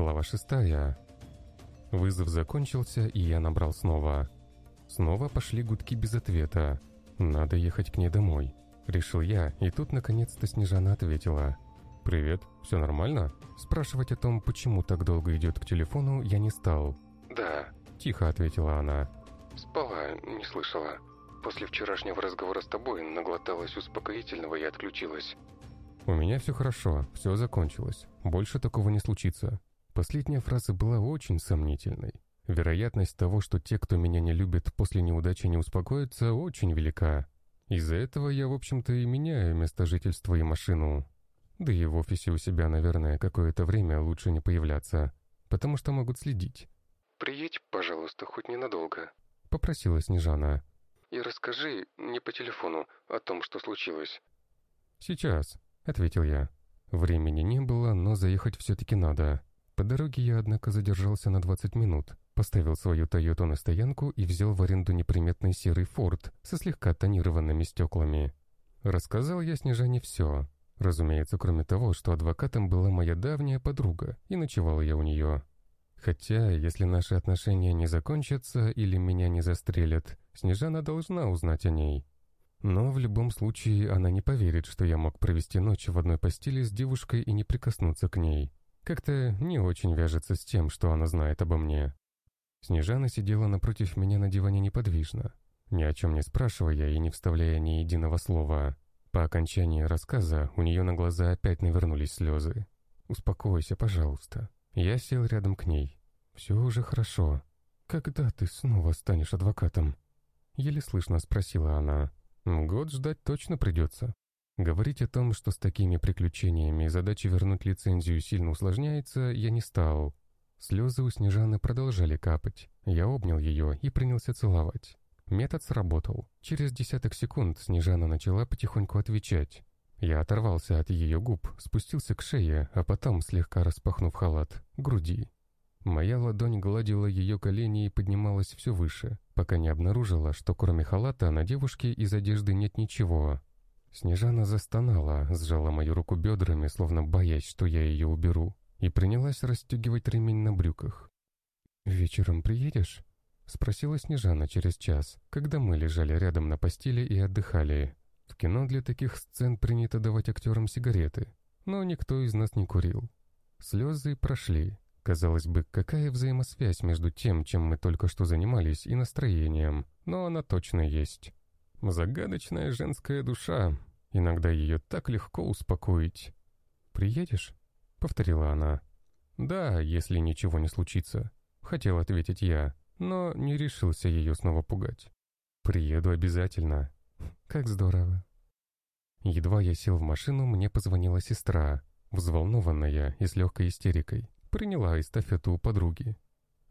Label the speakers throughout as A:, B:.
A: Глава шестая. Вызов закончился, и я набрал снова. Снова пошли гудки без ответа. Надо ехать к ней домой. Решил я, и тут наконец-то Снежана ответила. «Привет, все нормально?» Спрашивать о том, почему так долго идет к телефону, я не стал. «Да», — тихо ответила она.
B: «Спала, не слышала. После вчерашнего разговора с тобой наглоталась успокоительного и отключилась».
A: «У меня все хорошо, все закончилось. Больше такого не случится». Последняя фраза была очень сомнительной. Вероятность того, что те, кто меня не любит, после неудачи не успокоятся, очень велика. Из-за этого я, в общем-то, и меняю место жительства и машину. Да и в офисе у себя, наверное, какое-то время лучше не появляться, потому что могут следить.
B: «Приедь, пожалуйста, хоть ненадолго», —
A: попросила Снежана.
B: «И расскажи, не по телефону, о том, что случилось».
A: «Сейчас», — ответил я. Времени не было, но заехать все-таки надо. По дороге я, однако, задержался на 20 минут, поставил свою Тойоту на стоянку и взял в аренду неприметный серый Форд со слегка тонированными стеклами. Рассказал я Снежане все. Разумеется, кроме того, что адвокатом была моя давняя подруга, и ночевал я у нее. Хотя, если наши отношения не закончатся или меня не застрелят, Снежана должна узнать о ней. Но в любом случае она не поверит, что я мог провести ночь в одной постели с девушкой и не прикоснуться к ней. Как-то не очень вяжется с тем, что она знает обо мне. Снежана сидела напротив меня на диване неподвижно, ни о чем не спрашивая и не вставляя ни единого слова. По окончании рассказа у нее на глаза опять навернулись слезы. «Успокойся, пожалуйста». Я сел рядом к ней. «Все уже хорошо. Когда ты снова станешь адвокатом?» Еле слышно спросила она. «Год ждать точно придется. Говорить о том, что с такими приключениями задача вернуть лицензию сильно усложняется, я не стал. Слезы у Снежаны продолжали капать. Я обнял ее и принялся целовать. Метод сработал. Через десяток секунд Снежана начала потихоньку отвечать. Я оторвался от ее губ, спустился к шее, а потом, слегка распахнув халат, груди. Моя ладонь гладила ее колени и поднималась все выше, пока не обнаружила, что кроме халата на девушке из одежды нет ничего, Снежана застонала, сжала мою руку бедрами, словно боясь, что я ее уберу, и принялась расстегивать ремень на брюках. «Вечером приедешь?» — спросила Снежана через час, когда мы лежали рядом на постели и отдыхали. В кино для таких сцен принято давать актерам сигареты, но никто из нас не курил. Слезы прошли. Казалось бы, какая взаимосвязь между тем, чем мы только что занимались, и настроением, но она точно есть. Загадочная женская душа. Иногда ее так легко успокоить. «Приедешь?» — повторила она. «Да, если ничего не случится», — хотел ответить я, но не решился ее снова пугать. «Приеду обязательно. Как здорово». Едва я сел в машину, мне позвонила сестра, взволнованная и с легкой истерикой. Приняла эстафету у подруги.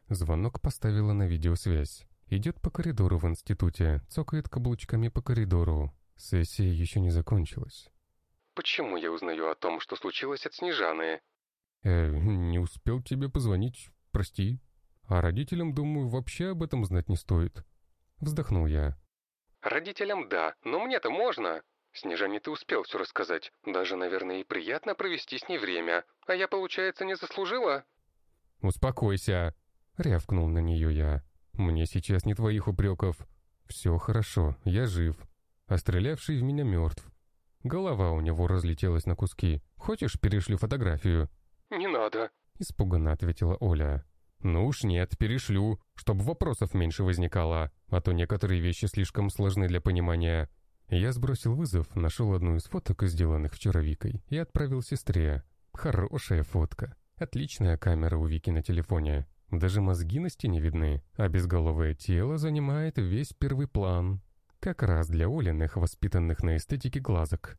A: Звонок поставила на видеосвязь. Идет по коридору в институте, цокает каблучками по коридору. Сессия еще не закончилась.
B: «Почему я узнаю о том, что случилось от Снежаны?»
A: «Э, не успел тебе позвонить, прости. А родителям, думаю, вообще об этом знать не стоит». Вздохнул я.
B: «Родителям да, но мне-то можно. Снежане ты успел все рассказать. Даже, наверное, и приятно провести с ней время. А я, получается, не заслужила?»
A: «Успокойся!» — рявкнул на нее я. Мне сейчас не твоих упреков. Все хорошо, я жив. А стрелявший в меня мертв. Голова у него разлетелась на куски. Хочешь, перешлю фотографию?»
B: «Не надо», —
A: испуганно ответила Оля. «Ну уж нет, перешлю, чтобы вопросов меньше возникало, а то некоторые вещи слишком сложны для понимания». Я сбросил вызов, нашел одну из фоток, сделанных вчера Викой, и отправил сестре. Хорошая фотка. Отличная камера у Вики на телефоне. Даже мозги на стене видны, а безголовое тело занимает весь первый план. Как раз для Олиных, воспитанных на эстетике глазок.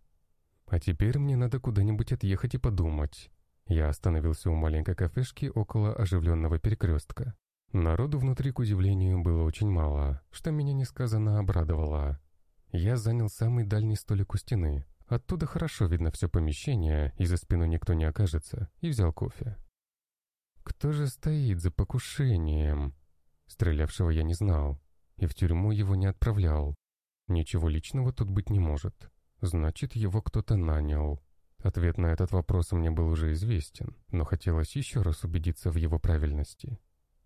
A: А теперь мне надо куда-нибудь отъехать и подумать. Я остановился у маленькой кафешки около оживленного перекрестка. Народу внутри, к удивлению, было очень мало, что меня несказанно обрадовало. Я занял самый дальний столик у стены. Оттуда хорошо видно все помещение, и за спиной никто не окажется, и взял кофе. Кто же стоит за покушением? Стрелявшего я не знал, и в тюрьму его не отправлял. Ничего личного тут быть не может. Значит, его кто-то нанял. Ответ на этот вопрос мне был уже известен, но хотелось еще раз убедиться в его правильности.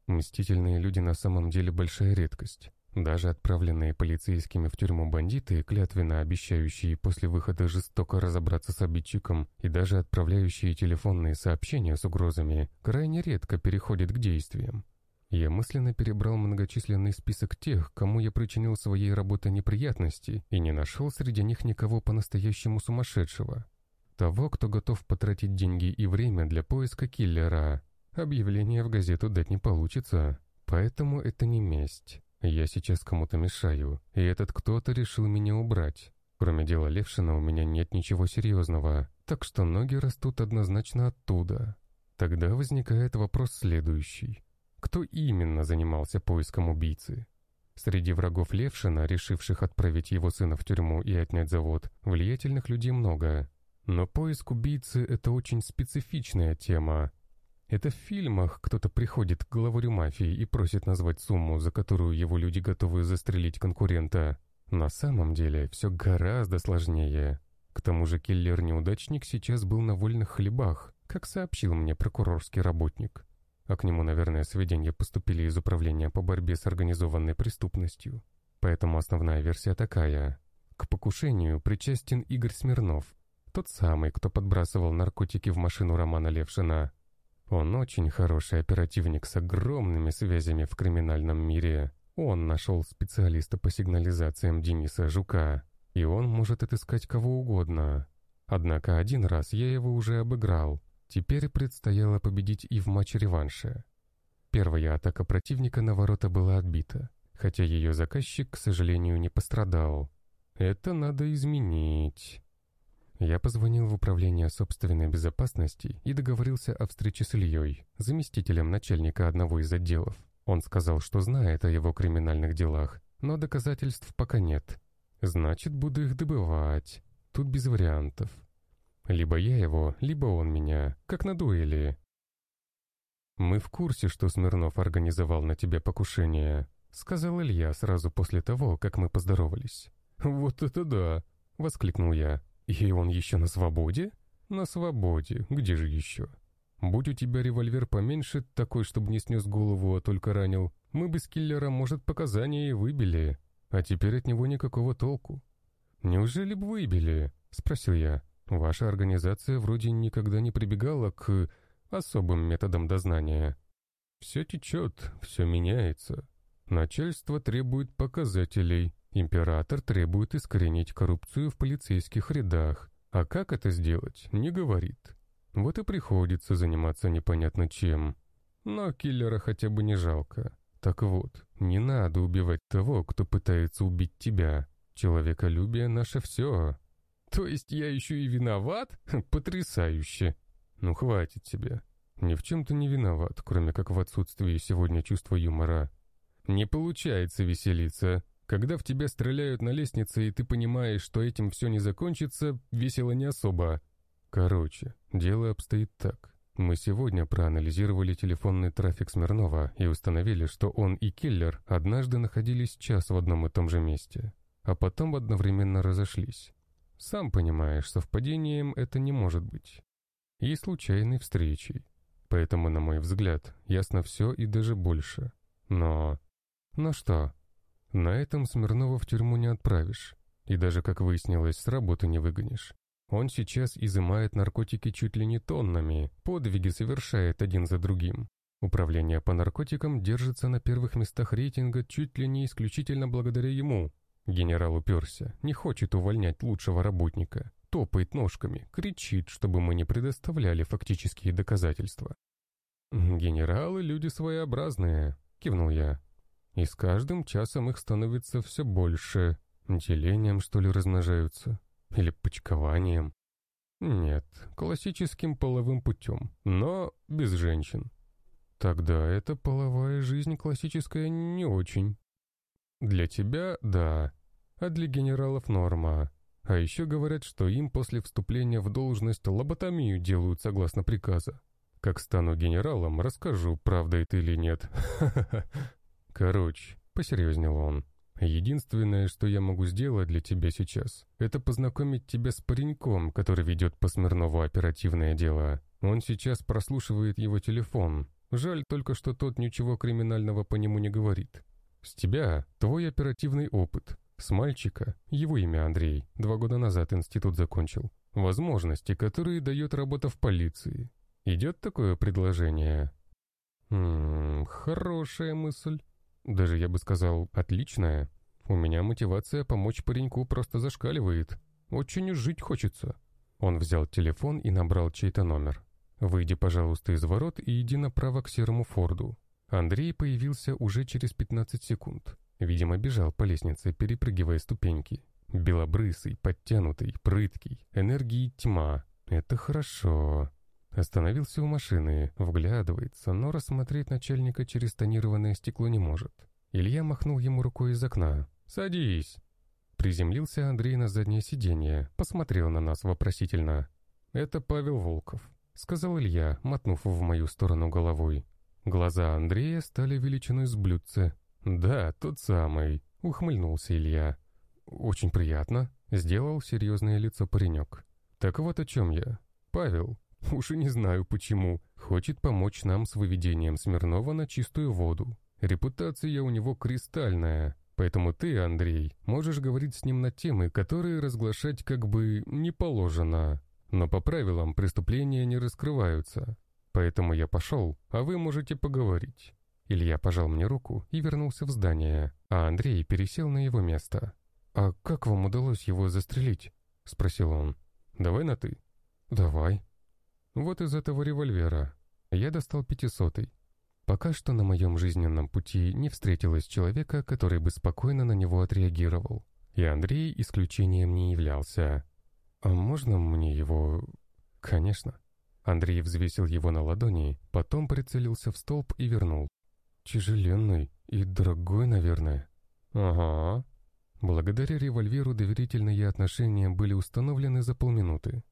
A: Мстительные люди на самом деле большая редкость. Даже отправленные полицейскими в тюрьму бандиты, клятвенно обещающие после выхода жестоко разобраться с обидчиком и даже отправляющие телефонные сообщения с угрозами, крайне редко переходят к действиям. Я мысленно перебрал многочисленный список тех, кому я причинил своей работой неприятности, и не нашел среди них никого по-настоящему сумасшедшего. Того, кто готов потратить деньги и время для поиска киллера. Объявление в газету дать не получится, поэтому это не месть. Я сейчас кому-то мешаю, и этот кто-то решил меня убрать. Кроме дела Левшина у меня нет ничего серьезного, так что ноги растут однозначно оттуда. Тогда возникает вопрос следующий. Кто именно занимался поиском убийцы? Среди врагов Левшина, решивших отправить его сына в тюрьму и отнять завод, влиятельных людей много. Но поиск убийцы — это очень специфичная тема, это в фильмах кто-то приходит к главарю мафии и просит назвать сумму, за которую его люди готовы застрелить конкурента. На самом деле все гораздо сложнее. К тому же киллер-неудачник сейчас был на вольных хлебах, как сообщил мне прокурорский работник. А к нему, наверное, сведения поступили из управления по борьбе с организованной преступностью. Поэтому основная версия такая. К покушению причастен Игорь Смирнов, тот самый, кто подбрасывал наркотики в машину Романа Левшина. Он очень хороший оперативник с огромными связями в криминальном мире. Он нашел специалиста по сигнализациям Дениса Жука, и он может отыскать кого угодно. Однако один раз я его уже обыграл. Теперь предстояло победить и в матче-реванше. Первая атака противника на ворота была отбита, хотя ее заказчик, к сожалению, не пострадал. Это надо изменить. Я позвонил в управление собственной безопасности и договорился о встрече с Ильей, заместителем начальника одного из отделов. Он сказал, что знает о его криминальных делах, но доказательств пока нет. Значит, буду их добывать. Тут без вариантов. Либо я его, либо он меня, как на дуэли. «Мы в курсе, что Смирнов организовал на тебя покушение», — сказал Илья сразу после того, как мы поздоровались. «Вот это да!» — воскликнул я. «И он еще на свободе?» «На свободе. Где же еще?» «Будь у тебя револьвер поменьше, такой, чтобы не снес голову, а только ранил, мы бы с киллера, может, показания и выбили, а теперь от него никакого толку». «Неужели бы выбили?» — спросил я. «Ваша организация вроде никогда не прибегала к особым методам дознания». «Все течет, все меняется. Начальство требует показателей, Император требует искоренить коррупцию в полицейских рядах, а как это сделать, не говорит. Вот и приходится заниматься непонятно чем. Но киллера хотя бы не жалко. Так вот, не надо убивать того, кто пытается убить тебя. Человеколюбие наше все. То есть я еще и виноват? Потрясающе. Ну хватит тебе. Ни в чем ты не виноват, кроме как в отсутствии сегодня чувства юмора. Не получается веселиться. Когда в тебя стреляют на лестнице, и ты понимаешь, что этим все не закончится, весело не особо. Короче, дело обстоит так. Мы сегодня проанализировали телефонный трафик Смирнова и установили, что он и киллер однажды находились час в одном и том же месте, а потом одновременно разошлись. Сам понимаешь, совпадением это не может быть. И случайной встречей. Поэтому, на мой взгляд, ясно все и даже больше. Но... Ну что, на этом Смирнова в тюрьму не отправишь. И даже, как выяснилось, с работы не выгонишь. Он сейчас изымает наркотики чуть ли не тоннами, подвиги совершает один за другим. Управление по наркотикам держится на первых местах рейтинга чуть ли не исключительно благодаря ему. Генерал уперся, не хочет увольнять лучшего работника, топает ножками, кричит, чтобы мы не предоставляли фактические доказательства. «Генералы — люди своеобразные», — кивнул я. И с каждым часом их становится все больше. Делением, что ли, размножаются? Или почкованием? Нет, классическим половым путем, но без женщин. Тогда эта половая жизнь классическая не очень. Для тебя — да, а для генералов — норма. А еще говорят, что им после вступления в должность лоботомию делают согласно приказа. Как стану генералом, расскажу, правда это или нет. Короче, посерьезнел он. Единственное, что я могу сделать для тебя сейчас, это познакомить тебя с пареньком, который ведет по Смирнову оперативное дело. Он сейчас прослушивает его телефон. Жаль только, что тот ничего криминального по нему не говорит. С тебя твой оперативный опыт. С мальчика, его имя Андрей, два года назад институт закончил. Возможности, которые дает работа в полиции. Идет такое предложение? Ммм, хорошая мысль. Даже я бы сказал, отличная. У меня мотивация помочь пареньку просто зашкаливает. Очень жить хочется. Он взял телефон и набрал чей-то номер. «Выйди, пожалуйста, из ворот и иди направо к серому Форду». Андрей появился уже через 15 секунд. Видимо, бежал по лестнице, перепрыгивая ступеньки. Белобрысый, подтянутый, прыткий, энергии тьма. Это хорошо. Остановился у машины, вглядывается, но рассмотреть начальника через тонированное стекло не может. Илья махнул ему рукой из окна. «Садись!» Приземлился Андрей на заднее сиденье, посмотрел на нас вопросительно. «Это Павел Волков», — сказал Илья, мотнув в мою сторону головой. Глаза Андрея стали величиной с блюдце. «Да, тот самый», — ухмыльнулся Илья. «Очень приятно», — сделал серьезное лицо паренек. «Так вот о чем я. Павел, уж и не знаю почему, хочет помочь нам с выведением Смирнова на чистую воду. Репутация у него кристальная, поэтому ты, Андрей, можешь говорить с ним на темы, которые разглашать как бы не положено. Но по правилам преступления не раскрываются. Поэтому я пошел, а вы можете поговорить». Илья пожал мне руку и вернулся в здание, а Андрей пересел на его место. «А как вам удалось его застрелить?» — спросил он. «Давай на «ты». «Давай». Вот из этого револьвера. Я достал пятисотый. Пока что на моем жизненном пути не встретилось человека, который бы спокойно на него отреагировал. И Андрей исключением не являлся. «А можно мне его...» «Конечно». Андрей взвесил его на ладони, потом прицелился в столб и вернул. «Тяжеленный и дорогой, наверное». «Ага», Благодаря револьверу доверительные отношения были установлены за полминуты.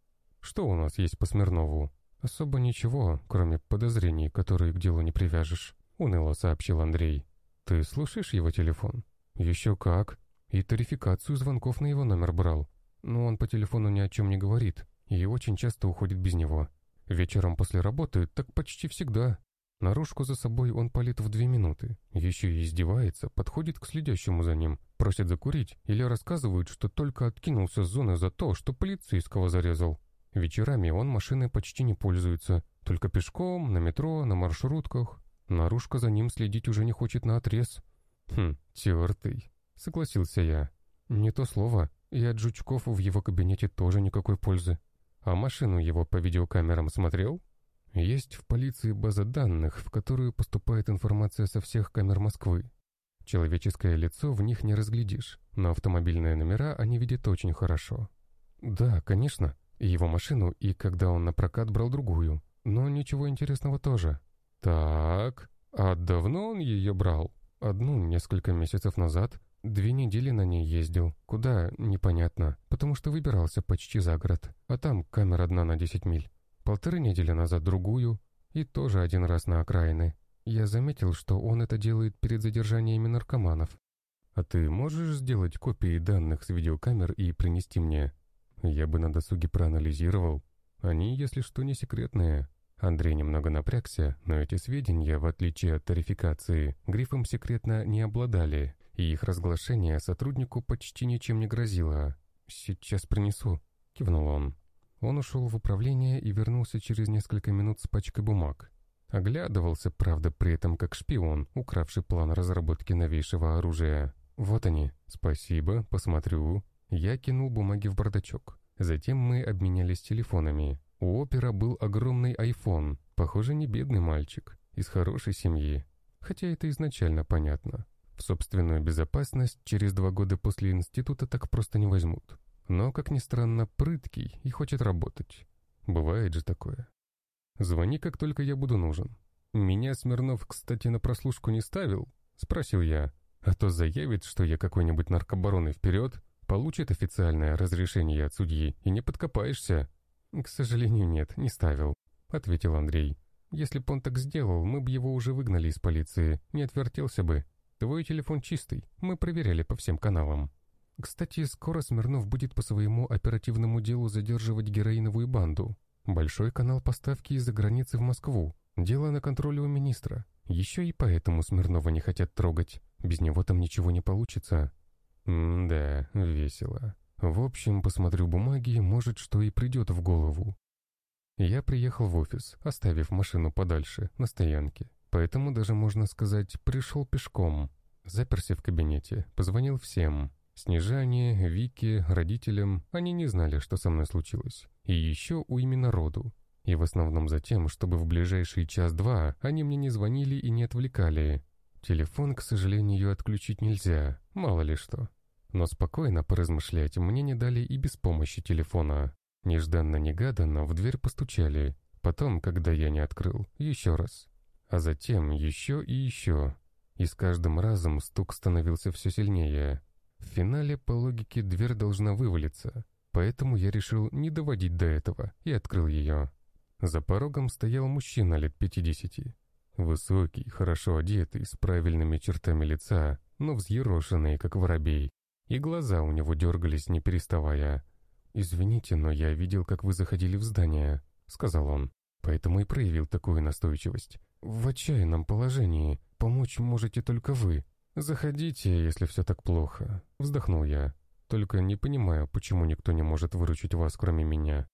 A: Что у нас есть по Смирнову? Особо ничего, кроме подозрений, которые к делу не привяжешь, уныло сообщил Андрей. Ты слушаешь его телефон? Еще как. И тарификацию звонков на его номер брал. Но он по телефону ни о чем не говорит и очень часто уходит без него. Вечером после работы так почти всегда. Наружку за собой он палит в две минуты. Еще и издевается, подходит к следящему за ним, просит закурить или рассказывает, что только откинулся с зоны за то, что полицейского зарезал. Вечерами он машиной почти не пользуется, только пешком, на метро, на маршрутках. Наружка за ним следить уже не хочет на отрез. «Хм, тертый», — согласился я. «Не то слово, и от жучков в его кабинете тоже никакой пользы. А машину его по видеокамерам смотрел?» Есть в полиции база данных, в которую поступает информация со всех камер Москвы. Человеческое лицо в них не разглядишь, но автомобильные номера они видят очень хорошо. Да, конечно, его машину и когда он на прокат брал другую, но ничего интересного тоже. Так, а давно он ее брал? Одну несколько месяцев назад, две недели на ней ездил. Куда, непонятно, потому что выбирался почти за город, а там камера одна на 10 миль. Полторы недели назад другую, и тоже один раз на окраины. Я заметил, что он это делает перед задержаниями наркоманов. А ты можешь сделать копии данных с видеокамер и принести мне? Я бы на досуге проанализировал. Они, если что, не секретные. Андрей немного напрягся, но эти сведения, в отличие от тарификации, грифом «секретно» не обладали, и их разглашение сотруднику почти ничем не грозило. «Сейчас принесу», — кивнул он. Он ушел в управление и вернулся через несколько минут с пачкой бумаг. Оглядывался, правда, при этом как шпион, укравший план разработки новейшего оружия. «Вот они. Спасибо, посмотрю». Я кинул бумаги в бардачок. Затем мы обменялись телефонами. У опера был огромный айфон. Похоже, не бедный мальчик. Из хорошей семьи. Хотя это изначально понятно. В собственную безопасность через два года после института так просто не возьмут но, как ни странно, прыткий и хочет работать. Бывает же такое. Звони, как только я буду нужен. Меня Смирнов, кстати, на прослушку не ставил? Спросил я. А то заявит, что я какой-нибудь наркобароны вперед, получит официальное разрешение от судьи и не подкопаешься. К сожалению, нет, не ставил, ответил Андрей. Если б он так сделал, мы бы его уже выгнали из полиции, не отвертелся бы. Твой телефон чистый, мы проверяли по всем каналам. Кстати, скоро Смирнов будет по своему оперативному делу задерживать героиновую банду. Большой канал поставки из-за границы в Москву. Дело на контроле у министра. Еще и поэтому Смирнова не хотят трогать. Без него там ничего не получится. М-да, весело. В общем, посмотрю бумаги, может, что и придет в голову. Я приехал в офис, оставив машину подальше, на стоянке. Поэтому даже, можно сказать, пришел пешком. Заперся в кабинете, позвонил всем. Снежане, Вике, родителям, они не знали, что со мной случилось. И еще у именно роду. И в основном за тем, чтобы в ближайший час-два они мне не звонили и не отвлекали. Телефон, к сожалению, отключить нельзя, мало ли что. Но спокойно поразмышлять мне не дали и без помощи телефона. Нежданно-негаданно в дверь постучали. Потом, когда я не открыл, еще раз. А затем еще и еще. И с каждым разом стук становился все сильнее. В финале, по логике, дверь должна вывалиться. Поэтому я решил не доводить до этого и открыл ее. За порогом стоял мужчина лет пятидесяти. Высокий, хорошо одетый, с правильными чертами лица, но взъерошенный, как воробей. И глаза у него дергались, не переставая. «Извините, но я видел, как вы заходили в здание», — сказал он. «Поэтому и проявил такую настойчивость. В отчаянном положении. Помочь можете только вы. Заходите, если все так плохо», — вздохнул я. «Только не понимаю, почему никто не может выручить вас, кроме меня».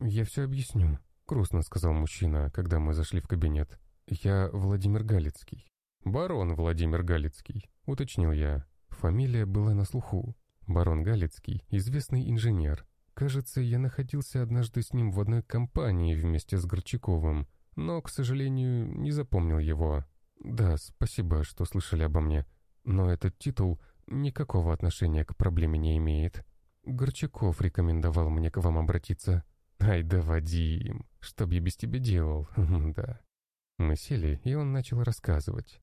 A: «Я все объясню», — грустно сказал мужчина, когда мы зашли в кабинет. «Я Владимир Галицкий». «Барон Владимир Галицкий», — уточнил я. Фамилия была на слуху. Барон Галицкий — известный инженер, Кажется, я находился однажды с ним в одной компании вместе с Горчаковым, но, к сожалению, не запомнил его. Да, спасибо, что слышали обо мне, но этот титул никакого отношения к проблеме не имеет. Горчаков рекомендовал мне к вам обратиться. Ай да, Вадим, что б я без тебя делал? да. Мы сели, и он начал рассказывать.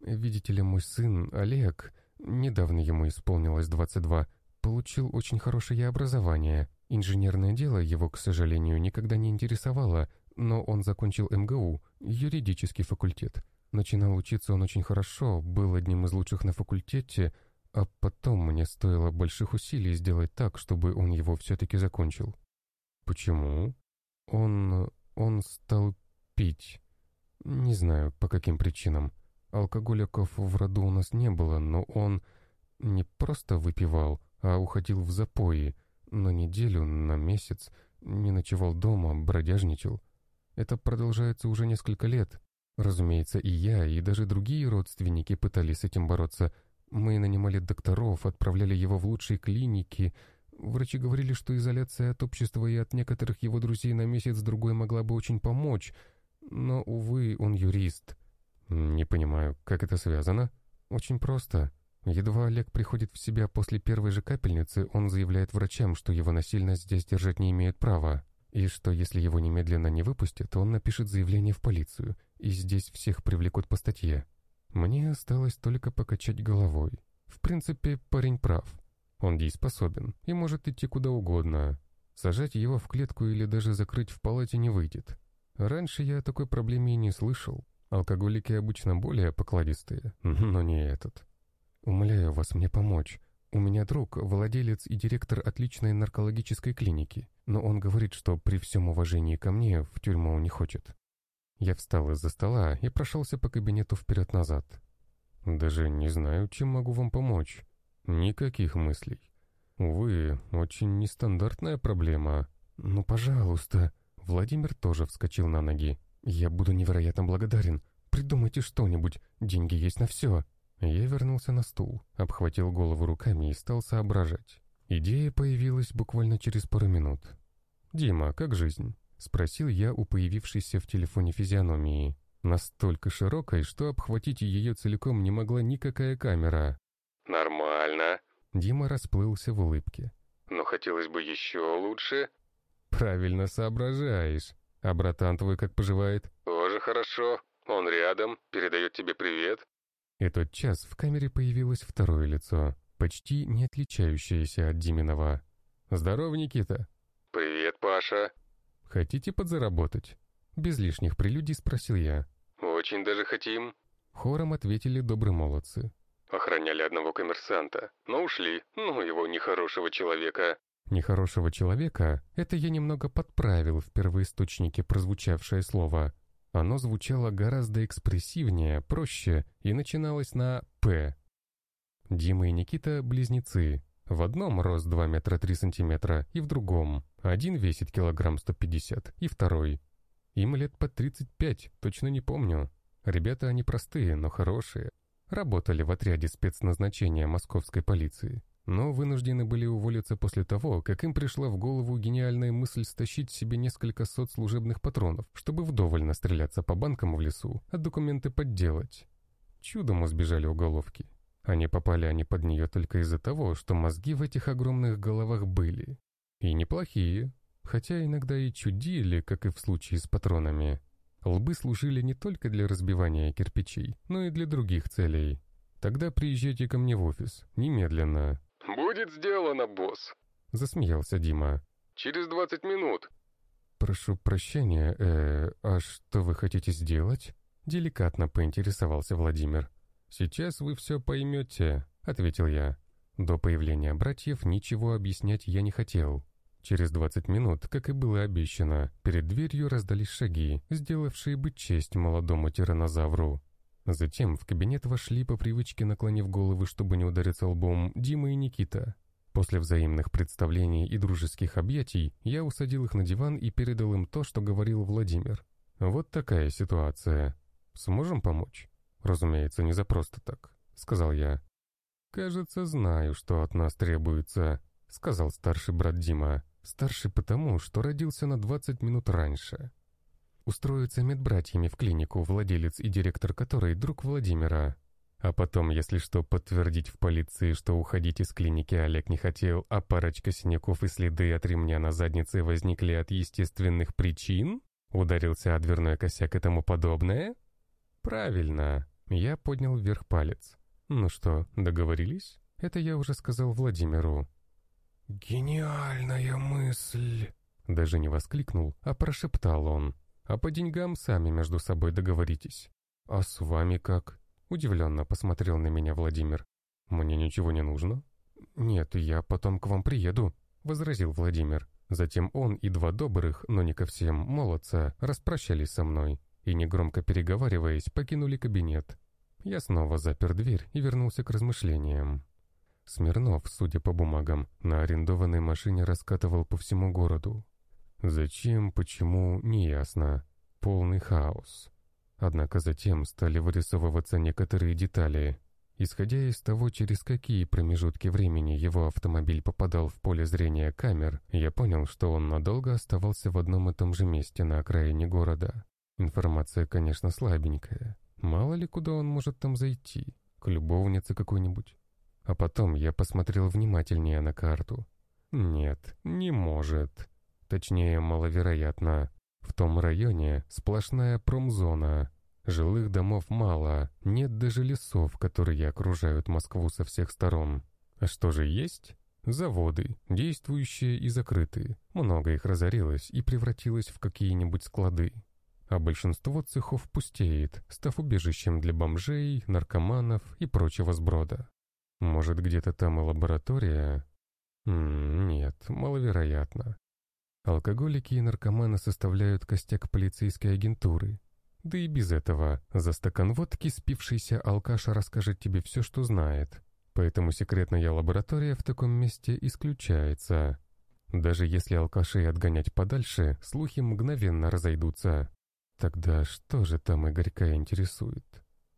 A: Видите ли, мой сын Олег, недавно ему исполнилось 22, Получил очень хорошее образование. Инженерное дело его, к сожалению, никогда не интересовало, но он закончил МГУ, юридический факультет. Начинал учиться он очень хорошо, был одним из лучших на факультете, а потом мне стоило больших усилий сделать так, чтобы он его все-таки закончил. Почему? Он... он стал пить. Не знаю, по каким причинам. Алкоголиков в роду у нас не было, но он не просто выпивал, а уходил в запои, на неделю, на месяц, не ночевал дома, бродяжничал. Это продолжается уже несколько лет. Разумеется, и я, и даже другие родственники пытались с этим бороться. Мы нанимали докторов, отправляли его в лучшие клиники. Врачи говорили, что изоляция от общества и от некоторых его друзей на месяц-другой могла бы очень помочь. Но, увы, он юрист. Не понимаю, как это связано? Очень просто. Едва Олег приходит в себя после первой же капельницы, он заявляет врачам, что его насильно здесь держать не имеют права, и что если его немедленно не выпустят, он напишет заявление в полицию, и здесь всех привлекут по статье. Мне осталось только покачать головой. В принципе, парень прав. Он дееспособен и может идти куда угодно. Сажать его в клетку или даже закрыть в палате не выйдет. Раньше я о такой проблеме и не слышал. Алкоголики обычно более покладистые, но не этот. «Умоляю вас мне помочь. У меня друг, владелец и директор отличной наркологической клиники, но он говорит, что при всем уважении ко мне в тюрьму не хочет». Я встал из-за стола и прошелся по кабинету вперед-назад. «Даже не знаю, чем могу вам помочь. Никаких мыслей. Увы, очень нестандартная проблема. Ну, пожалуйста». Владимир тоже вскочил на ноги. «Я буду невероятно благодарен. Придумайте что-нибудь. Деньги есть на все». Я вернулся на стул, обхватил голову руками и стал соображать. Идея появилась буквально через пару минут. «Дима, как жизнь?» — спросил я у появившейся в телефоне физиономии. Настолько широкой, что обхватить ее целиком не могла никакая камера.
B: «Нормально».
A: Дима расплылся в улыбке.
B: «Но хотелось бы еще лучше».
A: «Правильно соображаешь. А братан твой как поживает?»
B: «Тоже хорошо. Он рядом, передает тебе привет.
A: И тот час в камере появилось второе лицо, почти не отличающееся от Диминова. «Здорово, Никита!»
B: «Привет, Паша!»
A: «Хотите подзаработать?» Без лишних прелюдий спросил я.
B: «Очень даже хотим!»
A: Хором ответили добрые молодцы.
B: Охраняли одного коммерсанта, но ушли, ну его нехорошего человека.
A: Нехорошего человека — это я немного подправил в первоисточнике прозвучавшее слово. Оно звучало гораздо экспрессивнее, проще и начиналось на «П». Дима и Никита — близнецы. В одном рост 2 метра 3 сантиметра, и в другом. Один весит килограмм 150, и второй. Им лет по 35, точно не помню. Ребята они простые, но хорошие. Работали в отряде спецназначения московской полиции но вынуждены были уволиться после того, как им пришла в голову гениальная мысль стащить себе несколько сот служебных патронов, чтобы вдоволь настреляться по банкам в лесу, а документы подделать. Чудом избежали уголовки. Они попали они под нее только из-за того, что мозги в этих огромных головах были. И неплохие, хотя иногда и чудили, как и в случае с патронами. Лбы служили не только для разбивания кирпичей, но и для других целей. Тогда приезжайте ко мне в офис, немедленно.
B: «Будет сделано, босс», —
A: засмеялся Дима.
B: «Через двадцать минут».
A: «Прошу прощения, э, а что вы хотите сделать?» Деликатно поинтересовался Владимир. «Сейчас вы все поймете», — ответил я. До появления братьев ничего объяснять я не хотел. Через двадцать минут, как и было обещано, перед дверью раздались шаги, сделавшие бы честь молодому тиранозавру. Затем в кабинет вошли по привычке, наклонив головы, чтобы не удариться лбом, Дима и Никита. После взаимных представлений и дружеских объятий я усадил их на диван и передал им то, что говорил Владимир. «Вот такая ситуация. Сможем помочь?» «Разумеется, не за просто так», — сказал я. «Кажется, знаю, что от нас требуется», — сказал старший брат Дима. Старший потому, что родился на 20 минут раньше устроиться медбратьями в клинику, владелец и директор которой друг Владимира. А потом, если что, подтвердить в полиции, что уходить из клиники Олег не хотел, а парочка синяков и следы от ремня на заднице возникли от естественных причин? Ударился о дверной косяк и тому подобное? Правильно. Я поднял вверх палец. Ну что, договорились? Это я уже сказал Владимиру. «Гениальная мысль!» Даже не воскликнул, а прошептал он. А по деньгам сами между собой договоритесь. А с вами как? Удивленно посмотрел на меня Владимир. Мне ничего не нужно? Нет, я потом к вам приеду, возразил Владимир. Затем он и два добрых, но не ко всем, молодца, распрощались со мной и, негромко переговариваясь, покинули кабинет. Я снова запер дверь и вернулся к размышлениям. Смирнов, судя по бумагам, на арендованной машине раскатывал по всему городу. Зачем, почему, неясно. Полный хаос. Однако затем стали вырисовываться некоторые детали. Исходя из того, через какие промежутки времени его автомобиль попадал в поле зрения камер, я понял, что он надолго оставался в одном и том же месте на окраине города. Информация, конечно, слабенькая. Мало ли, куда он может там зайти. К любовнице какой-нибудь. А потом я посмотрел внимательнее на карту. Нет, не может. Точнее, маловероятно. В том районе сплошная промзона. Жилых домов мало, нет даже лесов, которые окружают Москву со всех сторон. А что же есть? Заводы, действующие и закрытые. Много их разорилось и превратилось в какие-нибудь склады. А большинство цехов пустеет, став убежищем для бомжей, наркоманов и прочего сброда. Может, где-то там и лаборатория? М -м нет, маловероятно. Алкоголики и наркоманы составляют костяк полицейской агентуры. Да и без этого, за стакан водки спившийся алкаш расскажет тебе все, что знает. Поэтому секретная лаборатория в таком месте исключается. Даже если алкашей отгонять подальше, слухи мгновенно разойдутся. Тогда что же там Игорька интересует?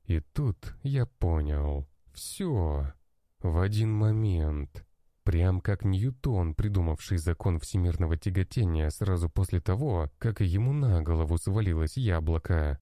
A: И тут я понял. Все. В один момент. Прям как Ньютон, придумавший закон всемирного тяготения сразу после того, как ему на голову свалилось яблоко.